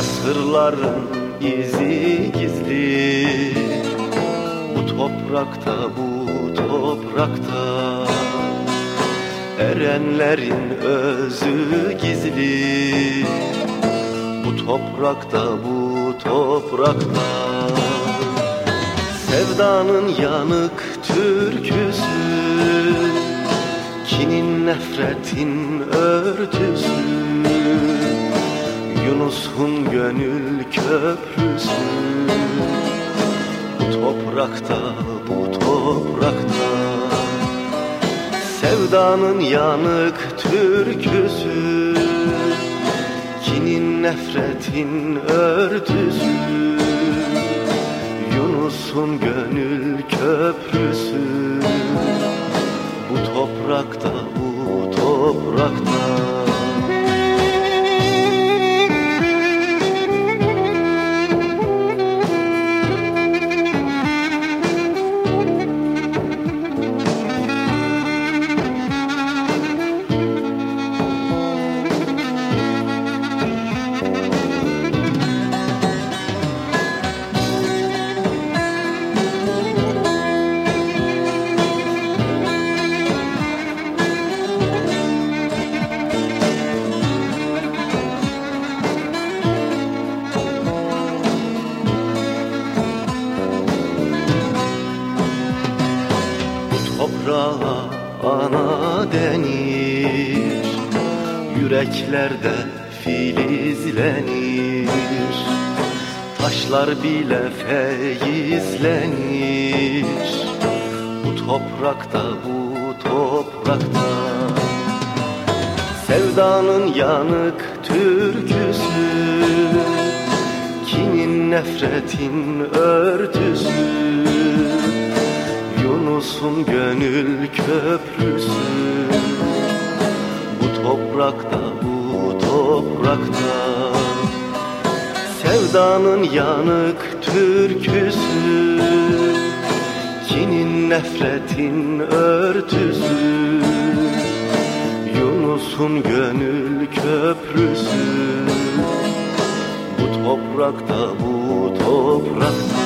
Sırların izi gizli. Bu toprakta bu toprakta Erenlerin özü gizli. Bu toprakta bu toprakta Sevdanın yanık türküsü Kinin nefretin örtüsü Yunus'un gönül köprüsü. Toprakta, bu toprakta. Sevdanın yanık türküsü. Kinin nefretin örtüsü. Yunus'un gönül köprüsü. Bu toprakta, bu toprakta toprağa ana denir. Yüreklerde filizlenir Taşlar bile feyizlenir. Bu toprakta bu toprakta. Sevdanın yanık türküsü. Kinin nefretin örtüsü Yunus'un gönül köprüsü. Bu toprakta, bu toprakta. Sevdanın yanık türküsü. Kinin nefretin örtüsü. Yunus'un gönül köprüsü. Bu toprakta, bu toprakta